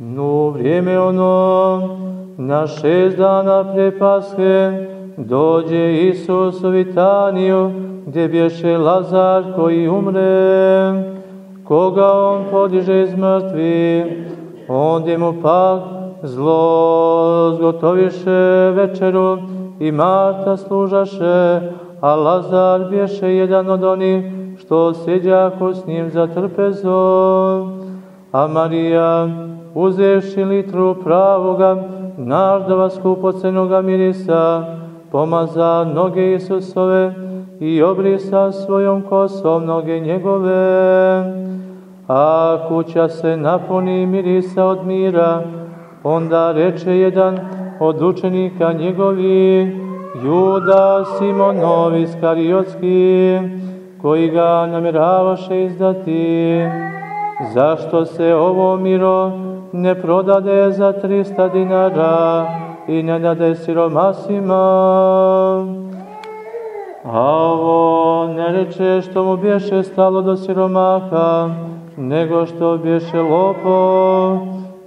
No vrijeme ono, na šest dana pre Paske, dođe Isus u Vitaniju, gdje bješe Lazar koji umre, koga on podiže iz mrtvi, ondje mu pak zlo zgotoviše večeru i Marta služaše, a Lazar bješe jedan od onih što sjeđako s njim za trpezom. A Marija, uzevši litru pravoga, naždova skupocenoga mirisa, pomaza noge Isusove i obrisa svojom kosom noge njegove. A kuća se napuni mirisa od mira, onda reče jedan od učenika njegovih, Juda Simonov Iskariotski, koji ga namjeravaše izdati, zašto se ovo miro ne prodade za 300 dinara i ne dade siromasima? A ovo ne reče što mu bješe stalo do siromaha, nego što bješe lopo,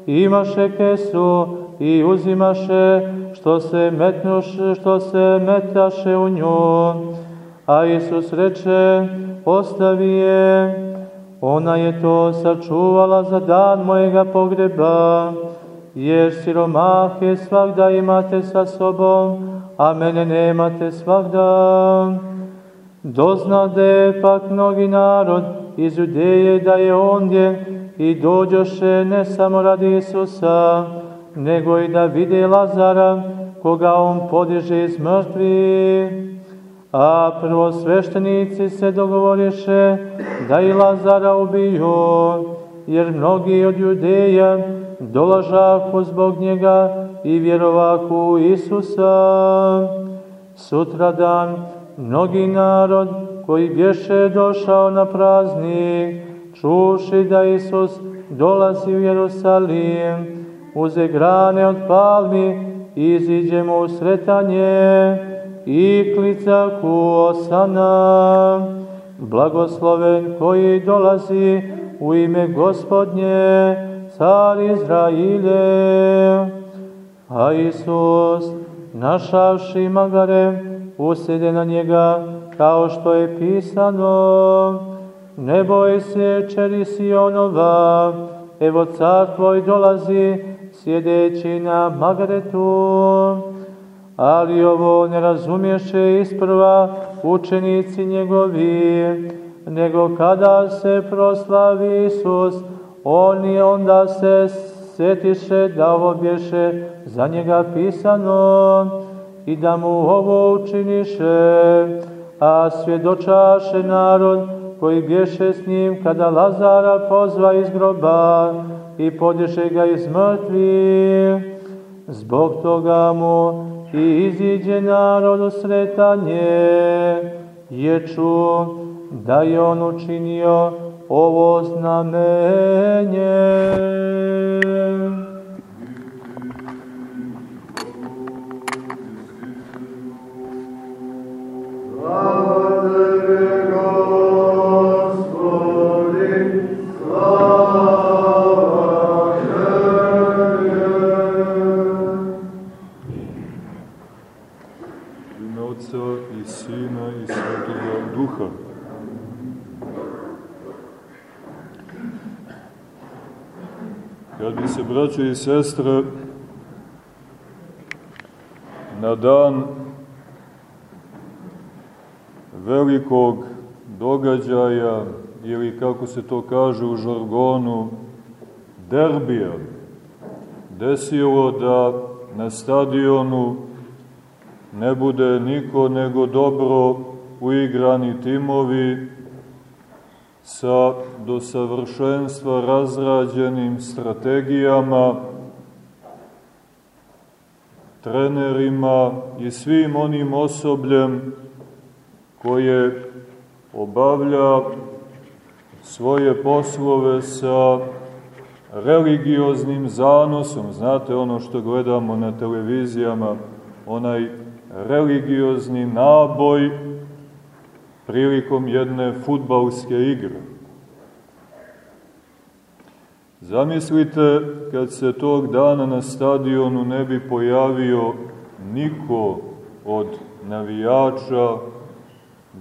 imaše kesu i uzimaše što se metnuš, što se metaše u nju. A Isus reče, ostavi je, ona je to sačuvala za dan mojega pogreba, jer siromahe svakda imate sa sobom, a mene nemate svakda. Doznade pak mnogi narod iz Judeje da je ondje i dođoše ne samo radi Isusa, nego i da vide Lazara, koga on podiže iz mrtvi. A prvo sveštenici se dogovoriše da i Lazara ubiju, jer mnogi od judeja dolažaku zbog njega i vjerovaku Isusa. Sutradan mnogi narod koji bješe došao na praznik, čuši da Isus dolazi u Jerusalim, uze grane od palmi, iziđe mu sretanje i klica ku osana. Blagosloven koji dolazi u ime gospodnje, car Izraile. A Isus, našavši magare, usede na njega, kao što je pisano, ne boj se, čeri Sionova, evo car tvoj dolazi, sjedeći na Magaretu. Ali ovo ne razumješe isprva učenici njegovi, nego kada se proslavi Isus, oni onda se setiše da ovo bješe za njega pisano i da mu ovo učiniše, a svjedočaše narod koji bješe s njim kada Lazara pozva iz groba i podiše ga iz mrtvi. Zbog toga mu i iziđe narodu sretanje, je ču da je on učinio ovo znamenje. I sestre, na dan velikog događaja, ili kako se to kaže u žargonu, derbija, desilo da na stadionu ne bude niko nego dobro uigrani timovi sa do savršenstva razrađenim strategijama, trenerima i svim onim osobljem koje obavlja svoje poslove sa religioznim zanosom. Znate ono što gledamo na televizijama, onaj religiozni naboj prilikom jedne futbalske igre. Zamislite kad se tog dana na stadionu ne bi pojavio niko od navijača,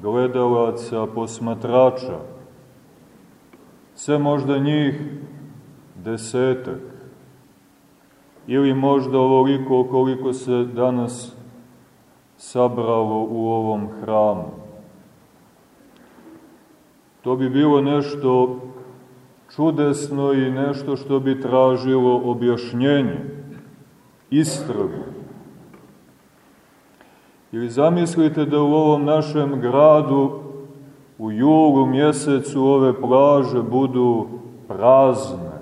gledalaca, posmatrača. Sve možda njih desetak. Ili možda ovoliko koliko se danas sabralo u ovom hramu. To bi bilo nešto čudesno i nešto što bi tražilo objašnjenje, istragu. Ili zamislite da u ovom našem gradu u julu mjesecu ove plaže budu prazne,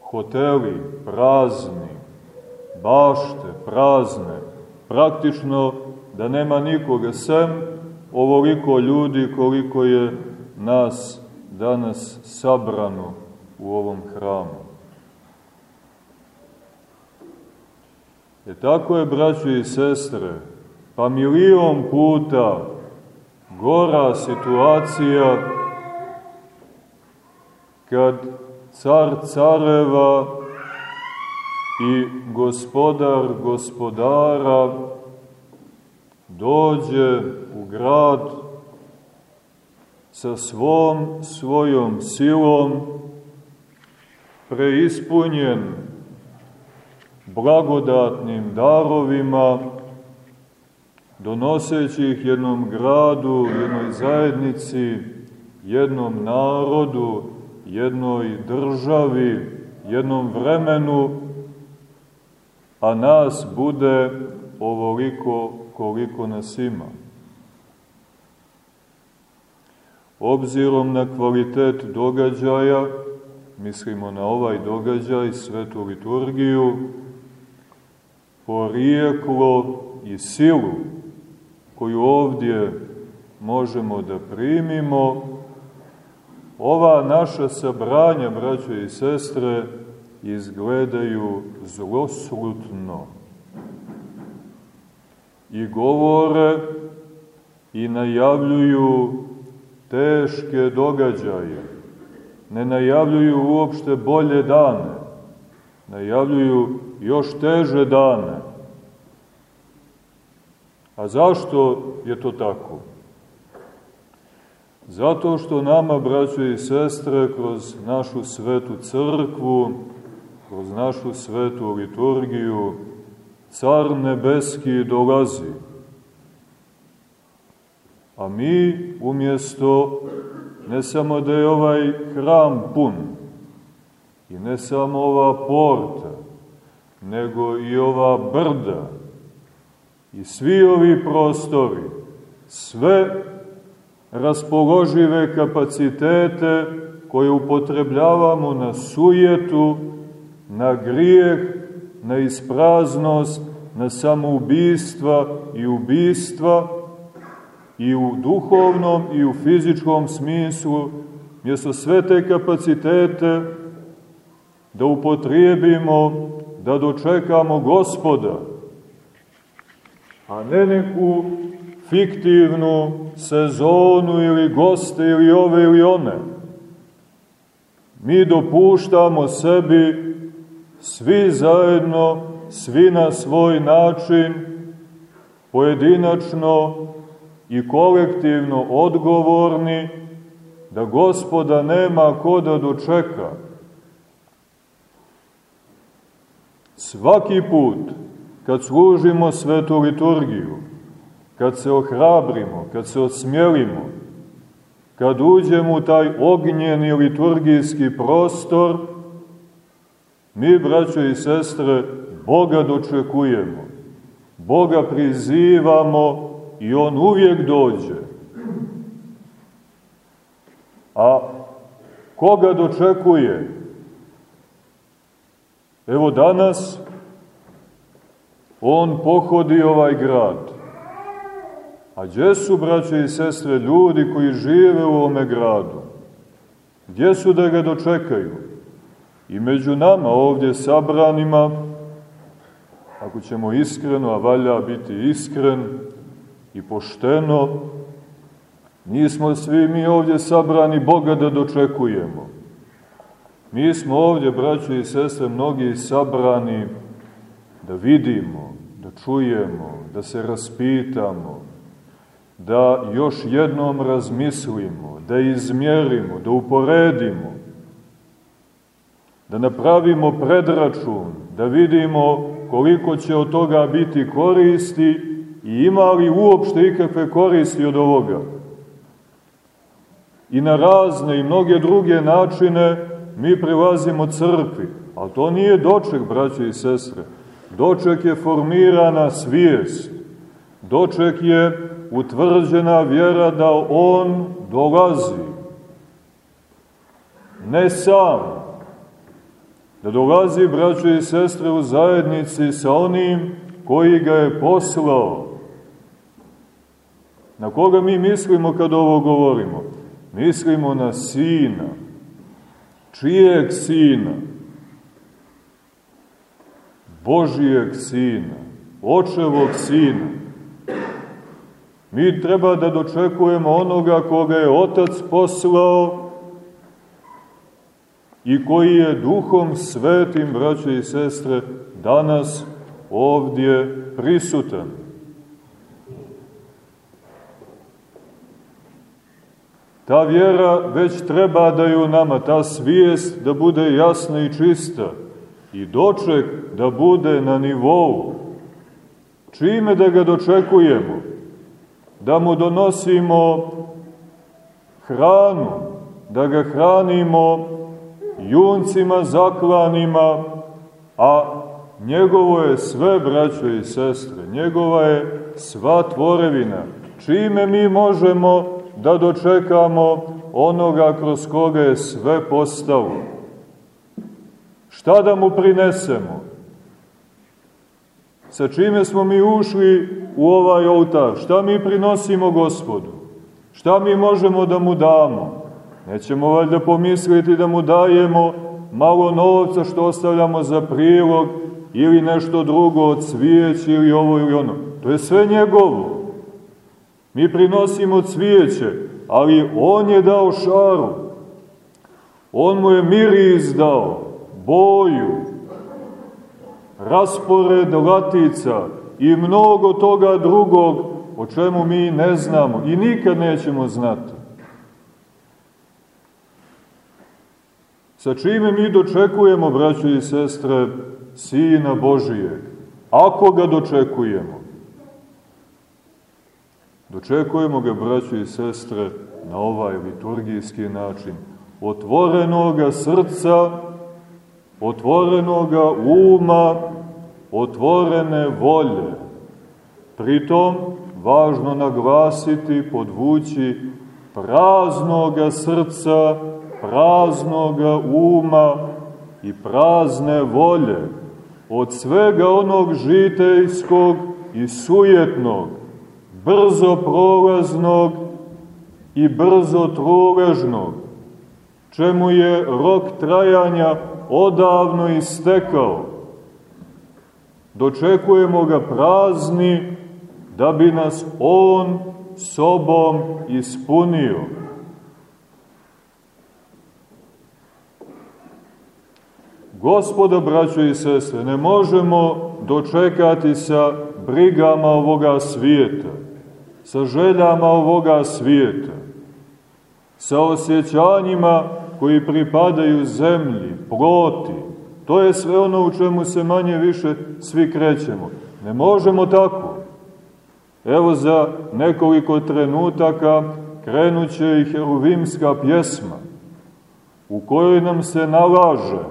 hoteli prazni, bašte prazne, praktično da nema nikoga, sem ovoliko ljudi koliko je nas danas sabrano u ovom hramu. E tako je, braćo i sestre, pa milion puta gora situacija kad car careva i gospodar gospodara dođe u grad sa svom svojom silom preispunjen blagodatnim darovima, donoseći ih jednom gradu, jednoj zajednici, jednom narodu, jednoj državi, jednom vremenu, a nas bude ovoliko koliko nas ima. Obzirom na kvalitet događaja, mislimo na ovaj događaj, svetu liturgiju, porijeklo i silu koju ovdje možemo da primimo, ova naša sabranja, braćo i sestre, izgledaju zloslutno i govore i najavljuju teške događaje. Ne najavljuju uopšte bolje dane, najavljuju još teže dane. A zašto je to tako? Zato što nama, braćo i sestre, kroz našu svetu crkvu, kroz našu svetu liturgiju, car nebeski dolazi. A mi umjesto, ne samo da je ovaj hram pun, i ne samo ova porta, nego i ova brda, i svi ovi prostori, sve raspoložive kapacitete koje upotrebljavamo na sujetu, na grijeh, na ispraznost, na samoubistva i ubistva i u duhovnom i u fizičkom smislu, mjesto sve te kapacitete da upotrijebimo, da dočekamo gospoda, a ne neku fiktivnu sezonu ili goste ili ove ili one. Mi dopuštamo sebi svi zajedno, svi na svoj način, pojedinačno i kolektivno odgovorni, da gospoda nema ko da dočeka. Svaki put kad služimo svetu liturgiju, kad se ohrabrimo, kad se osmjelimo, kad uđemo u taj ognjeni liturgijski prostor, mi, braćo i sestre, Boga dočekujemo, Boga prizivamo i On uvijek dođe. A koga dočekuje? Evo danas on pohodi ovaj grad. A gdje su, braće i sestre, ljudi koji žive u ovome gradu? Gdje su da ga dočekaju? I među nama ovdje sabranima, ako ćemo iskreno, a valja biti iskren i pošteno, nismo svi mi ovdje sabrani Boga da dočekujemo. Mi smo ovdje, braćo i sestre, mnogi sabrani da vidimo, da čujemo, da se raspitamo, da još jednom razmislimo, da izmjerimo, da uporedimo, da napravimo predračun, da vidimo koliko će od toga biti koristi i ima li uopšte ikakve koristi od ovoga. I na razne i mnoge druge načine mi prilazimo crkvi, ali to nije doček, braće i sestre. Doček je formirana svijest. Doček je utvrđena vjera da On dolazi. Ne sam, da dolazi, braćo i sestre, u zajednici sa onim koji ga je poslao. Na koga mi mislimo kad ovo govorimo? Mislimo na Sina. Čijeg Sina? Božijeg Sina. Očevog Sina. Mi treba da dočekujemo onoga koga je Otac poslao i koji je duhom svetim, braće i sestre, danas ovdje prisutan. Ta vjera već treba da je u nama, ta svijest da bude jasna i čista i doček da bude na nivou. Čime da ga dočekujemo? Da mu donosimo hranu, da ga hranimo juncima zaklanima, a njegovo je sve, braćo i sestre, njegova je sva tvorevina. Čime mi možemo da dočekamo onoga kroz koga je sve postalo? Šta da mu prinesemo? Sa čime smo mi ušli u ovaj oltar? Šta mi prinosimo gospodu? Šta mi možemo da mu damo? Nećemo valjda pomisliti da mu dajemo malo novca što ostavljamo za prilog ili nešto drugo od cvijeća ili ovo ili ono. To je sve njegovo. Mi prinosimo cvijeće, ali on je dao šaru. On mu je miris dao, boju, raspored latica i mnogo toga drugog o čemu mi ne znamo i nikad nećemo znati. Sa čime mi dočekujemo, braćo i sestre, Sina Božijeg? Ako ga dočekujemo. Dočekujemo ga, braćo i sestre, na ovaj liturgijski način. Otvorenoga srca, otvorenoga uma, otvorene volje. Pritom, važno naglasiti, podvući, praznoga srca, praznoga uma i prazne volje od svega onog žitejskog i sujetnog, brzo prolaznog i brzo truležnog, čemu je rok trajanja odavno istekao. Dočekujemo ga prazni da bi nas On sobom ispunio. Gospoda, braćo i sestre, ne možemo dočekati sa brigama ovoga svijeta, sa željama ovoga svijeta, sa osjećanjima koji pripadaju zemlji, ploti. To je sve ono u čemu se manje više svi krećemo. Ne možemo tako. Evo za nekoliko trenutaka krenuće i heruvimska pjesma u kojoj nam se nalaže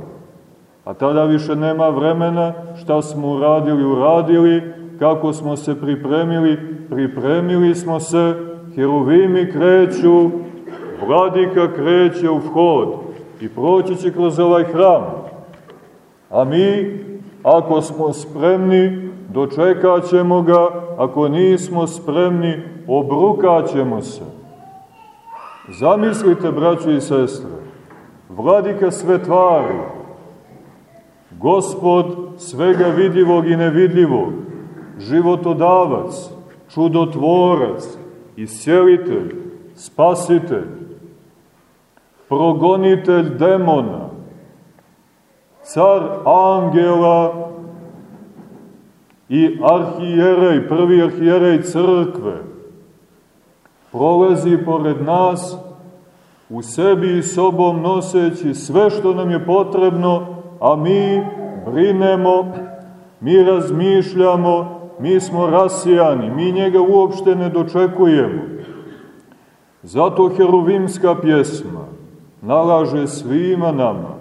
A tada više nema vremena šta smo uradili, uradili, kako smo se pripremili, pripremili smo se, heruvimi kreću, vladika kreće u vhod i proći će kroz ovaj hram. A mi, ako smo spremni, dočekat ćemo ga, ako nismo spremni, obrukat ćemo se. Zamislite, braći i sestre, vladika sve tvari, Gospod svega vidljivog i nevidljivog, životodavac, čudotvorac, iscelitelj, spasitelj, progonitelj demona, car angela i arhijerej, prvi arhijerej crkve, prolazi pored nas, u sebi i sobom noseći sve što nam je potrebno, a mi brinemo, mi razmišljamo, mi smo rasijani, mi njega uopšte ne dočekujemo. Zato heruvimska pjesma nalaže svima nama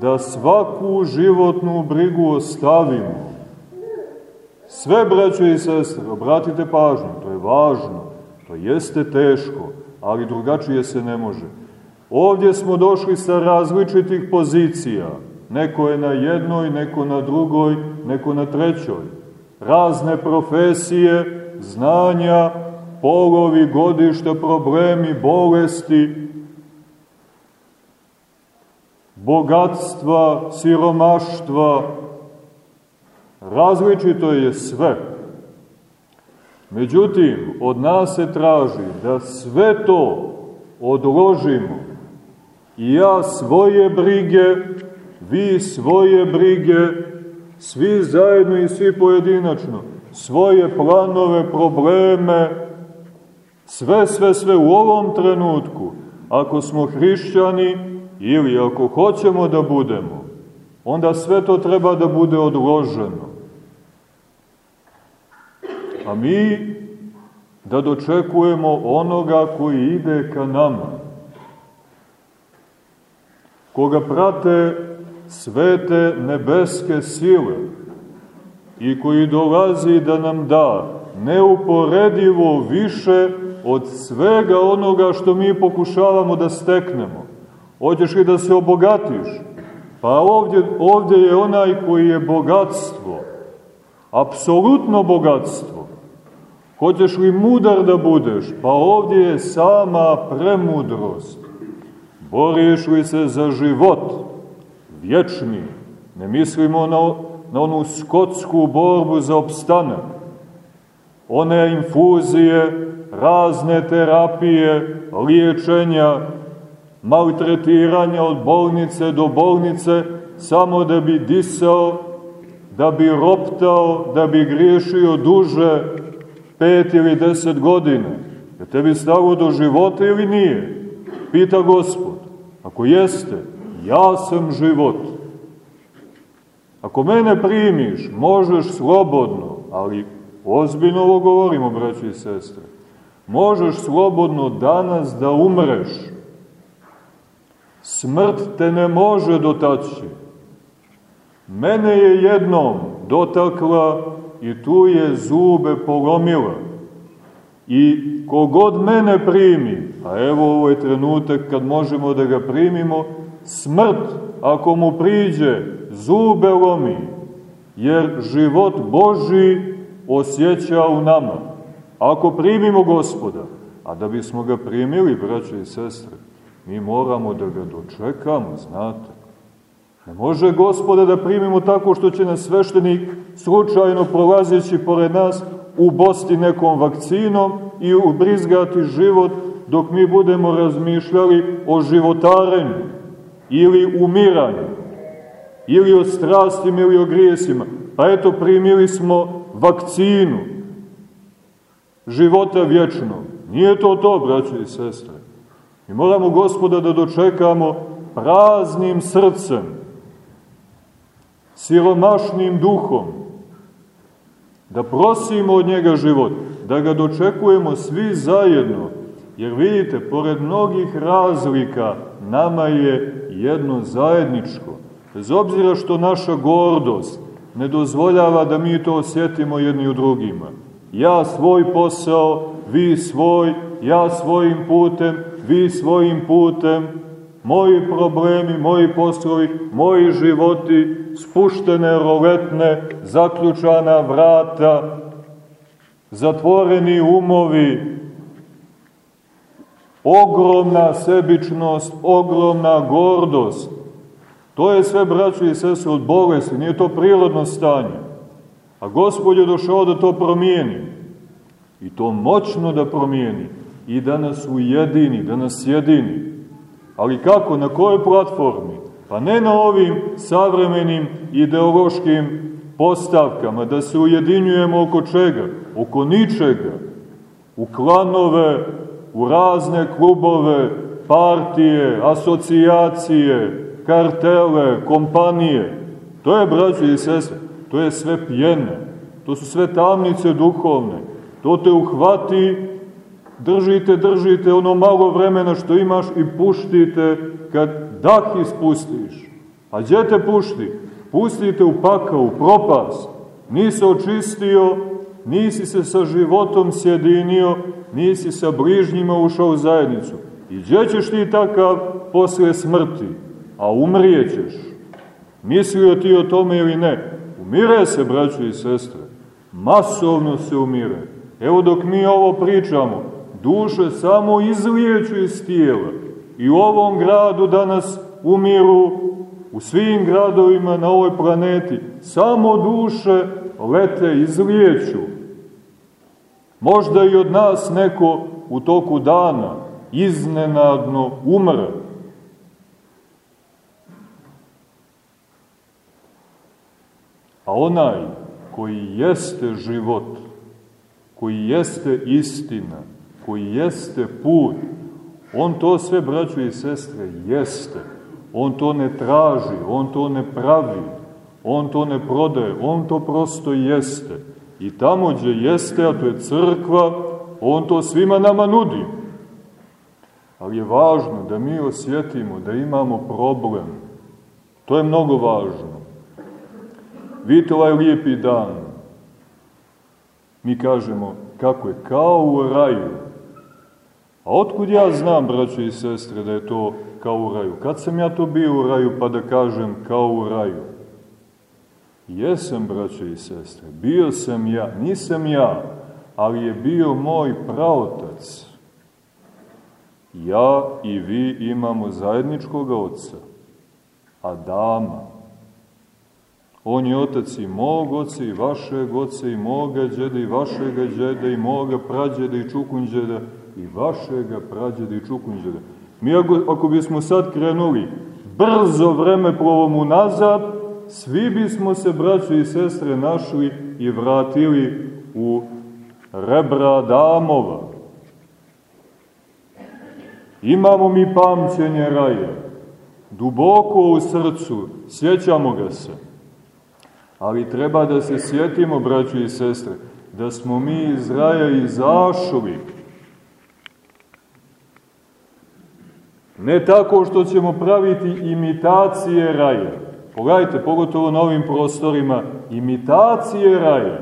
da svaku životnu brigu ostavimo. Sve, braćo i sestre, obratite pažnju, to je važno, to jeste teško, ali drugačije se ne može. Ovdje smo došli sa različitih pozicija, neko je na jednoj, neko na drugoj, neko na trećoj. Razne profesije, znanja, polovi, godišta, problemi, bolesti, bogatstva, siromaštva, različito je sve. Međutim, od nas se traži da sve to odložimo i ja svoje brige, vi svoje brige, svi zajedno i svi pojedinačno, svoje planove, probleme, sve, sve, sve u ovom trenutku, ako smo hrišćani, Ili ako hoćemo da budemo, onda sve to treba da bude odloženo. A mi da dočekujemo onoga koji ide ka nama, koga prate svete nebeske sile i koji dolazi da nam da neuporedivo više od svega onoga što mi pokušavamo da steknemo. Hoćeš li da se obogatiš? Pa ovdje, ovdje je onaj koji je bogatstvo, apsolutno bogatstvo. Hoćeš li mudar da budeš? Pa ovdje je sama premudrost. Boriš li se za život, vječni, ne mislimo na, na onu skotsku borbu za opstanak, one infuzije, razne terapije, liječenja, maltretiranja od bolnice do bolnice, samo da bi disao, da bi roptao, da bi griješio duže pet ili deset godina. Je tebi stalo do života ili nije? Pita gospod. Ako jeste, ja sam život. Ako mene primiš, možeš slobodno, ali ozbiljno ovo govorimo, braći i sestre, možeš slobodno danas da umreš Smrt te ne može dotaći. Mene je jednom dotakla i tu je zube polomila. I kogod mene primi, a evo ovo je trenutak kad možemo da ga primimo, smrt, ako mu priđe, zube lomi, jer život Boži osjeća u nama. Ako primimo gospoda, a da bismo ga primili, braće i sestre, Mi moramo da ga dočekamo, znate. Ne može gospoda da primimo tako što će nas sveštenik slučajno prolazeći pored nas ubosti nekom vakcinom i ubrizgati život dok mi budemo razmišljali o životarenju ili umiranju ili o strastima ili o grijesima. Pa eto, primili smo vakcinu života vječnog. Nije to to, braće i sestre. Mi moramo gospoda da dočekamo praznim srcem, siromašnim duhom, da prosimo od njega život, da ga dočekujemo svi zajedno, jer vidite, pored mnogih razlika, nama je jedno zajedničko. Bez obzira što naša gordost ne dozvoljava da mi to osjetimo jedni u drugima. Ja svoj posao, vi svoj, ja svojim putem, vi svojim putem, moji problemi, moji poslovi, moji životi, spuštene roletne, zaključana vrata, zatvoreni umovi, ogromna sebičnost, ogromna gordost. To je sve, braćo i sese, od bolesti, nije to prirodno stanje. A Gospod je došao da to promijeni. I to moćno da promijeni i da nas ujedini, da nas jedini. Ali kako, na kojoj platformi? Pa ne na ovim savremenim ideološkim postavkama, da se ujedinjujemo oko čega? Oko ničega. U klanove, u razne klubove, partije, asocijacije, kartele, kompanije. To je, braće i sestre, to je sve pjene, to su sve tamnice duhovne. To te uhvati, držite, držite ono malo vremena što imaš i puštite kad dah ispustiš. A gdje te pušti? Pustite u pakao, u propast. Nisi očistio, nisi se sa životom sjedinio, nisi sa bližnjima ušao u zajednicu. I gdje ćeš ti takav posle smrti? A umrijećeš. Mislio ti o tome ili ne? Umire se, braćo i sestre. Masovno se umire. Evo dok mi ovo pričamo, duše samo izlijeću iz tijela. I u ovom gradu danas umiru, u svim gradovima na ovoj planeti, samo duše lete, izlijeću. Možda i od nas neko u toku dana iznenadno umre. A onaj koji jeste život, koji jeste istina, koji jeste put, on to sve, braćo i sestre, jeste. On to ne traži, on to ne pravi, on to ne prodaje, on to prosto jeste. I tamo gdje jeste, a to je crkva, on to svima nama nudi. Ali je važno da mi osjetimo da imamo problem. To je mnogo važno. Vidite ovaj lijepi dan. Mi kažemo, kako je, kao u raju. A otkud ja znam, braćo i sestre, da je to kao u raju? Kad sam ja to bio u raju, pa da kažem kao u raju? Jesam, braćo i sestre, bio sam ja, nisam ja, ali je bio moj praotac. Ja i vi imamo zajedničkog oca, Adama. On je otac i mog oca i vašeg oca i moga džeda i vašega džeda i moga prađeda i čukunđeda i vašega prađeda i čukunđeda. Mi ako, ako bismo sad krenuli brzo vreme plovom unazad, svi bismo se, braćo i sestre, našli i vratili u rebra Adamova. Imamo mi pamćenje raja, duboko u srcu, sjećamo ga se. Ali treba da se sjetimo, braćo i sestre, da smo mi iz raja izašli. Ne tako što ćemo praviti imitacije raja. Pogledajte, pogotovo na ovim prostorima, imitacije raja.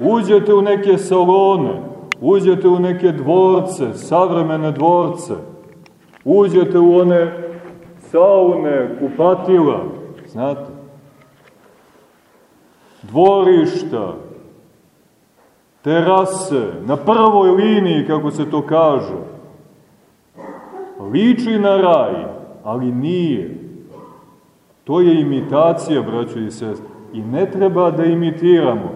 Uđete u neke salone, uđete u neke dvorce, savremene dvorce, uđete u one saune, kupatila, znate, dvorišta, terase, na prvoj liniji, kako se to kaže. Liči na raj, ali nije. To je imitacija, braćo i sest. I ne treba da imitiramo.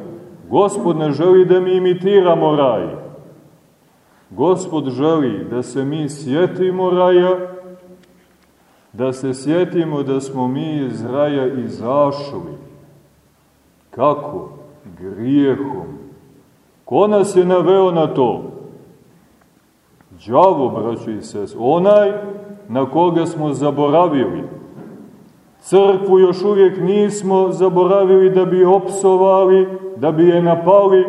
Gospod ne želi da mi imitiramo raj. Gospod želi da se mi sjetimo raja, da se sjetimo da smo mi iz raja izašli Kako? Grijehom. Ko nas je naveo na to? Đavo, braćo i sest, onaj na koga smo zaboravili. Crkvu još uvijek nismo zaboravili da bi opsovali, da bi je napali,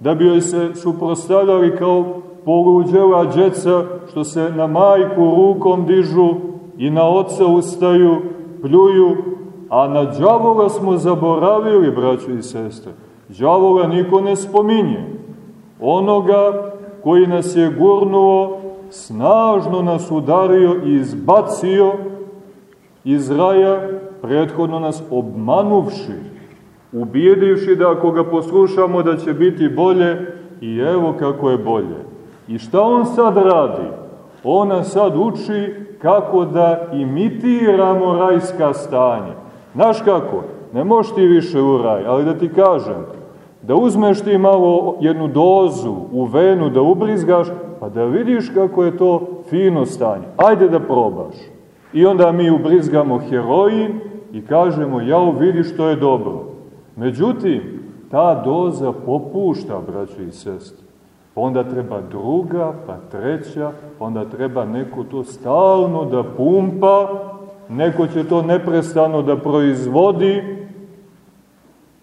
da bi joj se suprostavljali kao poluđela džeca što se na majku rukom dižu i na oca ustaju, pljuju, A na džavola smo zaboravili, braćo i sestre. Džavola niko ne spominje. Onoga koji nas je gurnuo, snažno nas udario i izbacio iz raja, prethodno nas obmanuvši, ubijedivši da ako ga poslušamo da će biti bolje i evo kako je bolje. I šta on sad radi? On nas sad uči kako da imitiramo rajska stanja. Znaš kako? Ne možeš ti više u raj, ali da ti kažem, da uzmeš ti malo jednu dozu u venu, da ubrizgaš, pa da vidiš kako je to fino stanje. Ajde da probaš. I onda mi ubrizgamo heroin i kažemo, jao vidi što je dobro. Međutim, ta doza popušta, braćo i sestre. Pa onda treba druga, pa treća, pa onda treba neko to stalno da pumpa, neko će to neprestano da proizvodi.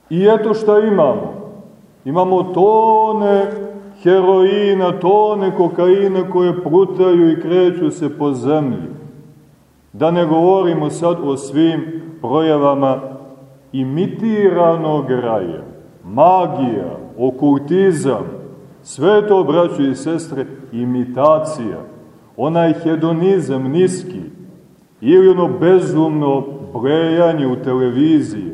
I eto šta imamo. Imamo tone heroina, tone kokaina koje prutaju i kreću se po zemlji. Da ne govorimo sad o svim projavama imitiranog raja, magija, okultizam, sve to, braćo i sestre, imitacija, onaj hedonizam niski, ili ono bezumno brejanje u televiziji,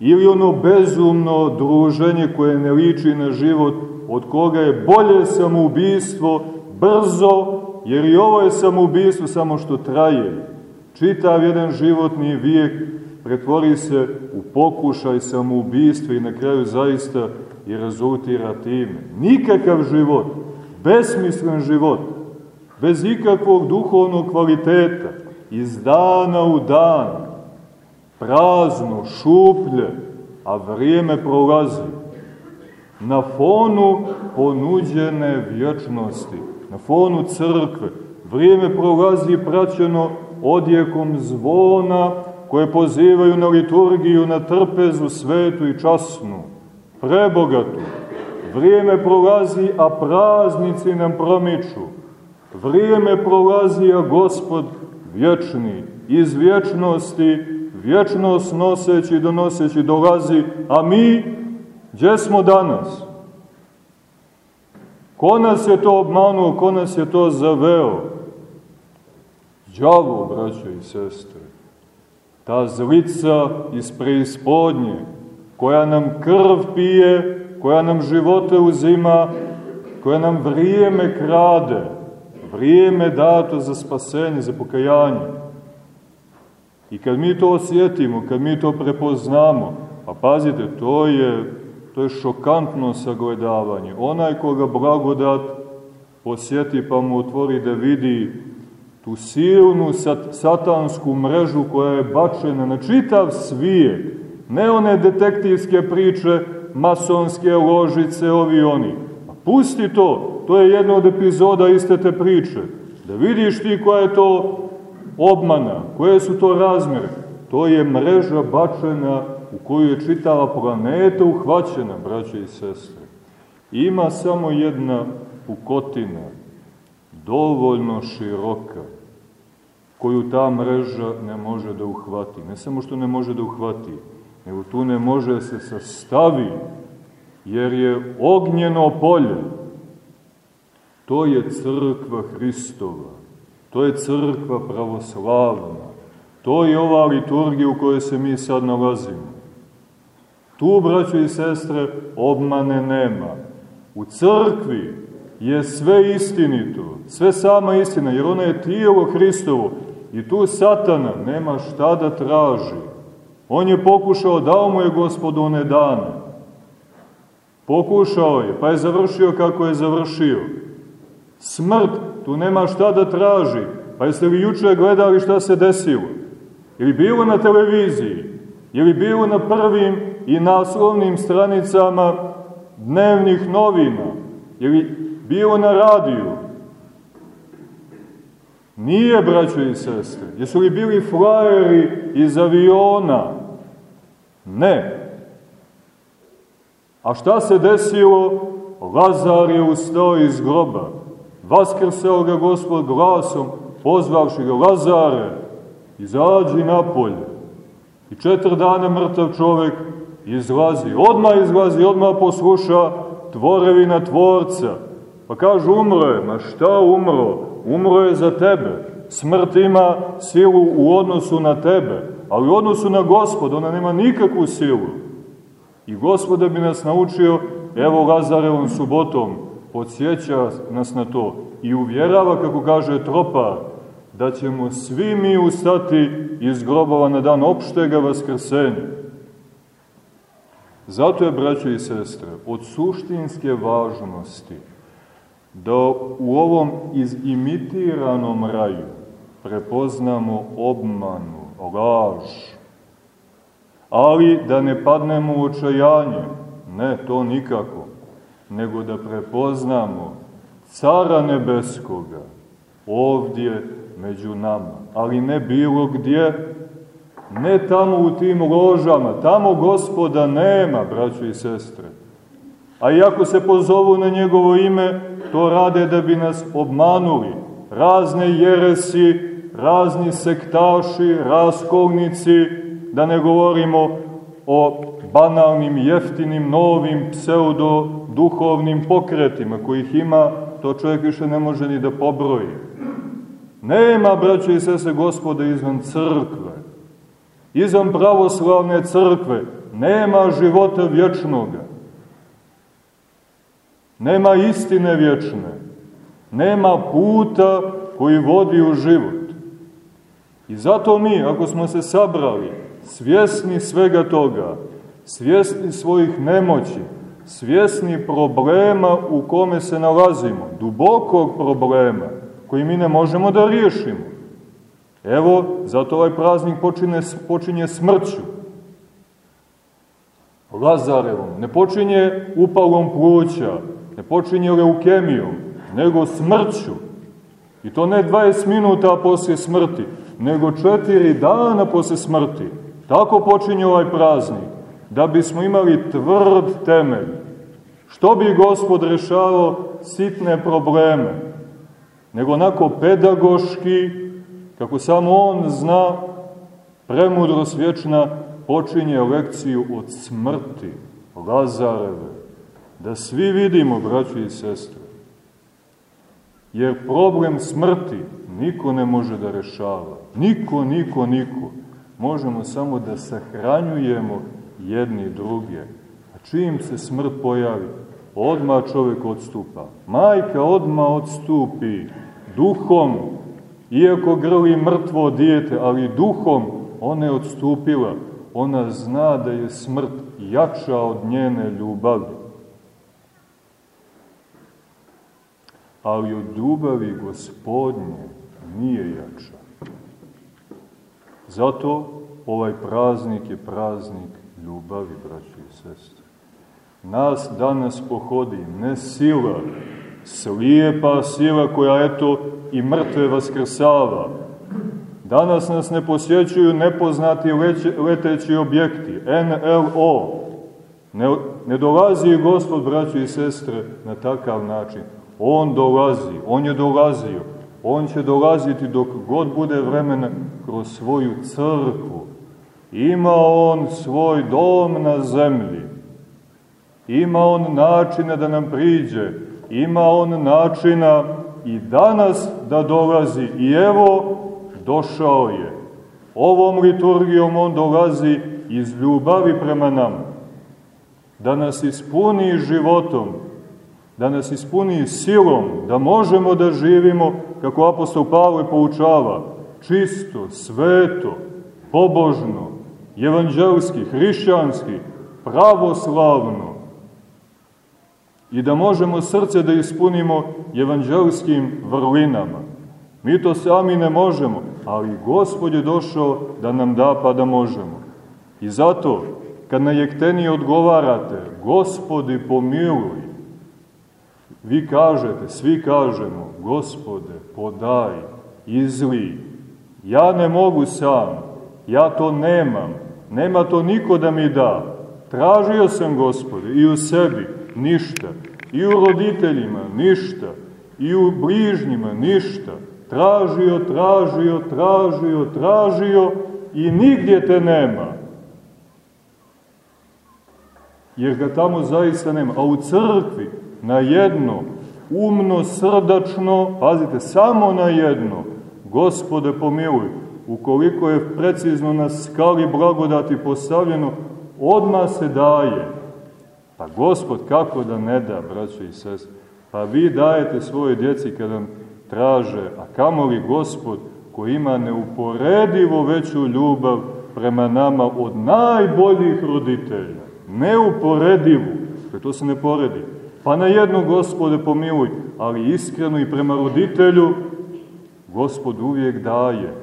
ili ono bezumno druženje koje ne liči na život, od koga je bolje samoubistvo, brzo, jer i ovo je samoubistvo samo što traje. Čitav jedan životni vijek pretvori se u pokušaj samoubistva i na kraju zaista i rezultira time. Nikakav život, besmislen život, bez ikakvog duhovnog kvaliteta, iz dana u dan, prazno, šuplje, a vrijeme prolazi. Na fonu ponuđene vječnosti, na fonu crkve, vrijeme prolazi praćeno odjekom zvona koje pozivaju na liturgiju, na trpezu svetu i časnu, prebogatu. Vrijeme prolazi, a praznici nam promiču. Vrijeme prolazi, a Gospod vječni, iz vječnosti, vječnost noseći, donoseći, dolazi, a mi, gdje smo danas? Ko nas je to obmanuo, ko nas je to zaveo? Đavo, braćo i sestre, ta zlica iz preispodnje, koja nam krv pije, koja nam živote uzima, koja nam vrijeme krade, vrijeme dato za spasenje, za pokajanje. I kad mi to osjetimo, kad mi to prepoznamo, a pazite, to je, to je šokantno sagledavanje. Onaj koga blagodat posjeti pa mu otvori da vidi tu silnu sat, satansku mrežu koja je bačena na čitav svijet, Ne one detektivske priče, masonske ložice, ovi oni. A pusti to, to je jedna od epizoda iste te priče. Da vidiš ti koja je to obmana, koje su to razmere. To je mreža bačena u koju je čitava planeta uhvaćena, braće i sestre. Ima samo jedna pukotina, dovoljno široka, koju ta mreža ne može da uhvati. Ne samo što ne može da uhvati, nego tu ne može se sastavi, jer je ognjeno polje. To je crkva Hristova, to je crkva pravoslavna, to je ova liturgija u kojoj se mi sad nalazimo. Tu, braćo i sestre, obmane nema. U crkvi je sve istinito, sve sama istina, jer ona je tijelo Hristovo i tu satana nema šta da traži. On je pokušao, dao mu je gospod one dane. Pokušao je, pa je završio kako je završio. Smrt, tu nema šta da traži. Pa jeste li juče gledali šta se desilo? Ili bilo na televiziji, ili bilo na prvim i naslovnim stranicama dnevnih novina, ili bilo na radiju. Nije, braćo i sestre. Jesu li bili flajeri iz aviona? Ne. A šta se desilo? Lazar je ustao iz groba. Vaskrseo ga gospod glasom, pozvavši ga, Lazare, izađi napolje. I četiri dana mrtav čovek izlazi. Odma izlazi, odma posluša tvorevina tvorca. Pa kažu, umro je. Ma šta umro? Umro je za tebe. Smrt ima silu u odnosu na tebe ali u odnosu na gospod ona nema nikakvu silu. I gospoda bi nas naučio, evo Lazarevom subotom, podsjeća nas na to i uvjerava, kako kaže Tropar, da ćemo svi mi ustati iz grobova na dan opštega vaskrsenja. Zato je, braćo i sestre, od suštinske važnosti da u ovom izimitiranom raju prepoznamo obmanu, laž. Ali da ne padnemo u očajanje, ne, to nikako, nego da prepoznamo Cara Nebeskoga ovdje među nama, ali ne bilo gdje, ne tamo u tim ložama, tamo gospoda nema, braćo i sestre. A iako se pozovu na njegovo ime, to rade da bi nas obmanuli. Razne jeresi, razni sektaši, raskolnici, da ne govorimo o banalnim, jeftinim, novim, pseudo-duhovnim pokretima, kojih ima, to čovjek više ne može ni da pobroji. Nema, braćo i sese, gospoda izvan crkve. Izvan pravoslavne crkve nema života vječnoga. Nema istine vječne. Nema puta koji vodi u život. I zato mi, ako smo se sabrali, svjesni svega toga, svjesni svojih nemoći, svjesni problema u kome se nalazimo, dubokog problema, koji mi ne možemo da riješimo. Evo, zato ovaj praznik počine, počinje smrću. Lazarevom. Ne počinje upalom pluća, ne počinje leukemijom, nego smrću. I to ne 20 minuta poslije smrti, nego 4 dana poslije smrti. Tako počinje ovaj praznik, da bismo imali tvrd temelj. Što bi gospod rešavao sitne probleme, nego onako pedagoški, kako samo on zna, premudrost vječna počinje lekciju od smrti Lazareve. Da svi vidimo, braći i sestre, jer problem smrti niko ne može da rešava. Niko, niko, niko. Možemo samo da sahranjujemo jedni druge. A čim se smrt pojavi, odma čovjek odstupa. Majka odma odstupi duhom, iako grli mrtvo dijete, ali duhom ona je odstupila. Ona zna da je smrt jača od njene ljubavi. Ali od ljubavi gospodnje nije jača. Zato ovaj praznik je praznik ljubavi, braći i sestre. Nas danas pohodi ne sila, slijepa sila koja eto i mrtve vaskrsava. Danas nas ne posjećuju nepoznati leteći objekti, NLO. Ne, ne dolazi gospod, braći i sestre, na takav način. On dolazi, on je dolazio, on će dolaziti dok god bude vremena kroz svoju crkvu. Ima on svoj dom na zemlji. Ima on načina da nam priđe. Ima on načina i danas da dolazi. I evo, došao je. Ovom liturgijom on dolazi iz ljubavi prema nama. Da nas ispuni životom, da nas ispuni silom, da možemo da živimo, kako apostol Pavle poučava, čisto, sveto, pobožno, evanđelski, hrišćanski, pravoslavno, i da možemo srce da ispunimo evanđelskim vrlinama. Mi to sami ne možemo, ali Gospod je došao da nam da pa da možemo. I zato, kad na jekteni odgovarate, Gospodi pomiluj, Vi kažete, svi kažemo, gospode, podaj, izli. Ja ne mogu sam, ja to nemam, nema to niko da mi da. Tražio sam, gospode, i u sebi ništa, i u roditeljima ništa, i u bližnjima ništa. Tražio, tražio, tražio, tražio i nigdje te nema. Jer ga tamo zaista nema. A u crkvi na jedno, umno, srdačno, pazite, samo na jedno, Gospode pomiluj, ukoliko je precizno na skali blagodati postavljeno, odma se daje. Pa Gospod kako da ne da, braćo i sest? Pa vi dajete svoje djeci kada traže, a kamo li Gospod koji ima neuporedivo veću ljubav prema nama od najboljih roditelja. Neuporedivu, to se ne poredi. Pa na jedno, gospode, pomiluj, ali iskreno i prema roditelju, Gospod uvijek daje.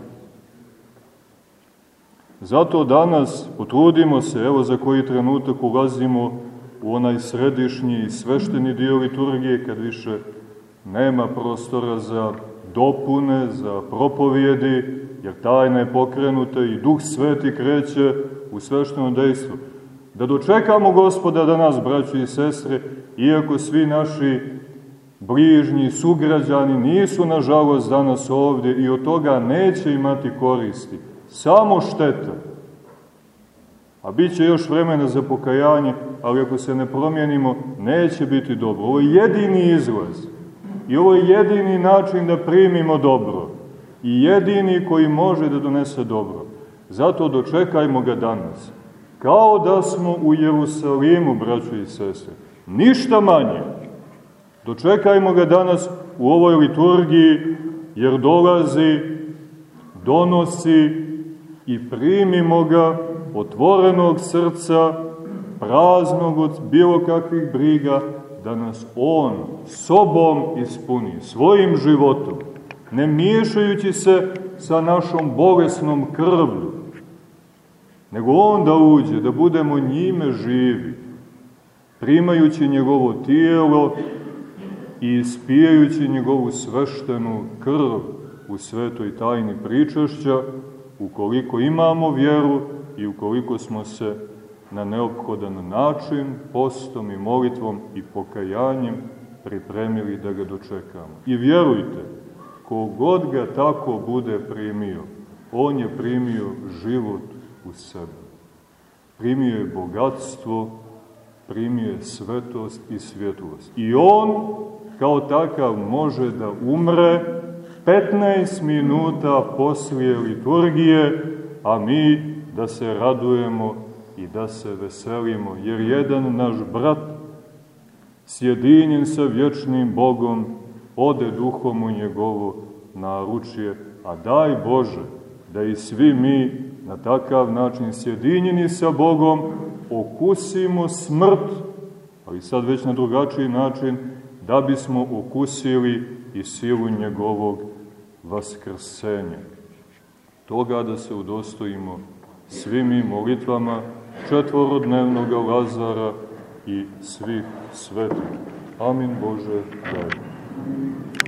Zato danas potrudimo se, evo za koji trenutak ulazimo u onaj središnji i svešteni dio liturgije, kad više nema prostora za dopune, za propovijedi, jer tajna je pokrenuta i Duh Sveti kreće u svešteno dejstvo. Da dočekamo gospoda da nas, braći i sestre, iako svi naši bližnji, sugrađani nisu, nažalost, danas ovdje i od toga neće imati koristi. Samo šteta. A bit će još vremena za pokajanje, ali ako se ne promijenimo, neće biti dobro. Ovo je jedini izlaz. I ovo je jedini način da primimo dobro. I jedini koji može da donese dobro. Zato dočekajmo ga danas. Kao da smo u Jerusalimu, braćo i sese. Ništa manje. Dočekajmo ga danas u ovoj liturgiji, jer dolazi, donosi i primimo ga otvorenog srca, praznog od bilo kakvih briga, da nas On sobom ispuni, svojim životom, ne miješajući se sa našom bolesnom krvlju, nego On da uđe, da budemo njime živi, primajući njegovo tijelo i ispijajući njegovu sveštenu krv u svetoj tajni pričašća, ukoliko imamo vjeru i ukoliko smo se na neophodan način, postom i molitvom i pokajanjem pripremili da ga dočekamo. I vjerujte, kogod ga tako bude primio, on je primio život u sebe. Primio je bogatstvo, primio je svetost i svjetlost. I on kao takav može da umre 15 minuta poslije liturgije, a mi da se radujemo i da se veselimo, jer jedan naš brat, sjedinjen sa vječnim Bogom, ode duhom u njegovo naručje, a daj Bože da i svi mi na takav način sjedinjeni sa Bogom okusimo smrt, ali sad već na drugačiji način, da bismo okusili i silu njegovog vaskrsenja. Toga da se udostojimo svimi molitvama četvorodnevnog Lazara i svih svetih. Amin Bože, daj.